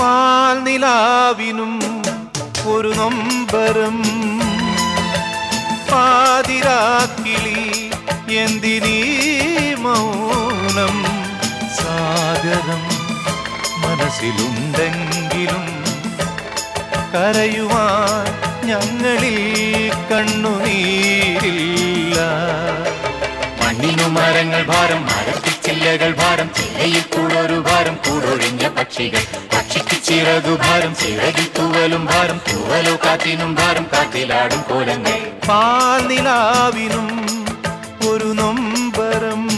പാൽനിലാവിനും ഒരു നൊമ്പരം. പാതിരാക്കിളി എന്തിനീ മൗനം? സാഗരം മനസ്സിലുണ്ടെങ്കിലും കരയുവാൻ ഞങ്ങളിൽ കണ്ണുനീരില്ല. മരങ്ങൾ ഭാരം മരത്തിച്ചില്ലകൾ ഭാരം ചില്ലയിൽ കൂടൊരു ഭാരം കൂടൊഴിഞ്ഞ പക്ഷികൾ. പക്ഷിക്ക് ചിറകു ഭാരം ചിറകിൽ തൂവലും ഭാരം തൂവലോ കാറ്റിനും ഭാരം കാറ്റിലാടും കോലങ്ങൾ. പാൽനിലാവിനും ഒരു നൊമ്പരം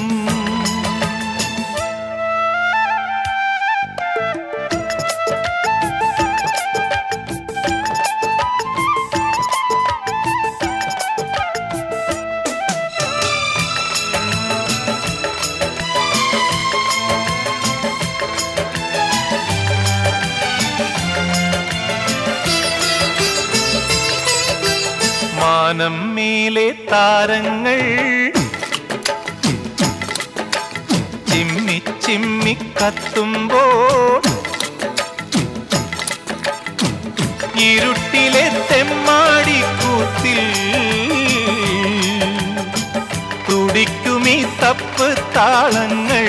മാനം മേലെ താരങ്ങൾ. ചിമ്മി ചിമ്മി കത്തുമ്പോൾ ഇരുട്ടിലെ തെമ്മാടി കൂത്തിൽ തുടിക്കുമീ തപ്പ് താളങ്ങൾ.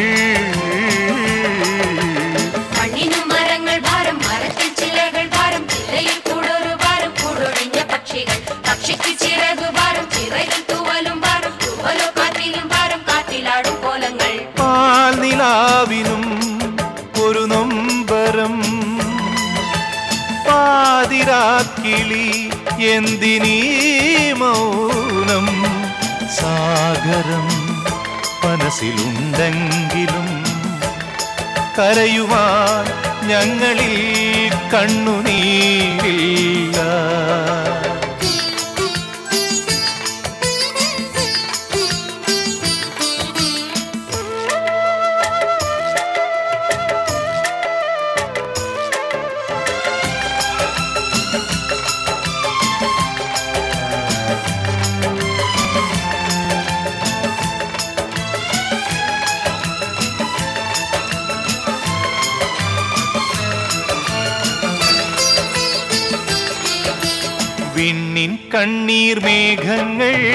പാതിരാക്കിളി എന്തിനീ മൗനം? സാഗരം മനസ്സിലുണ്ടെങ്കിലും കരയുവാൻ ഞങ്ങളിൽ കണ്ണുനീരില്ല விண்ணின் கண்ணீர் மேகங்கள்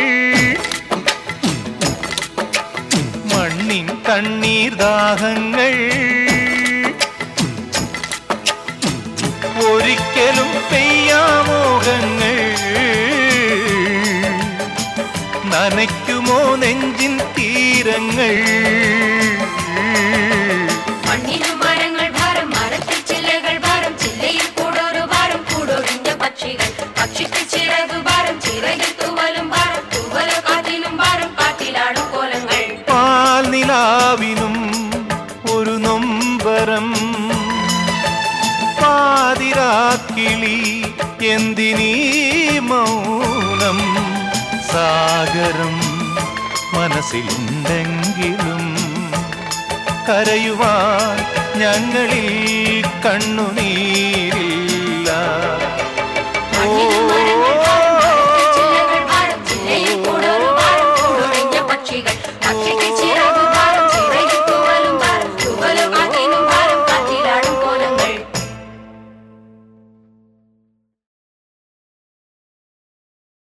மண்ணின் தண்ணீர் தாகங்கள் ஒரிக்கலும் பெய்யா மோகங்கள் நனைக்குமோ நெஞ்சின் தீரங்கள். എന്തിനീ മൗനം സാഗരം മനസ്സിലുണ്ടെങ്കിലും കരയുവാൻ ഞങ്ങളിൽ കണ്ണുനീരില്ല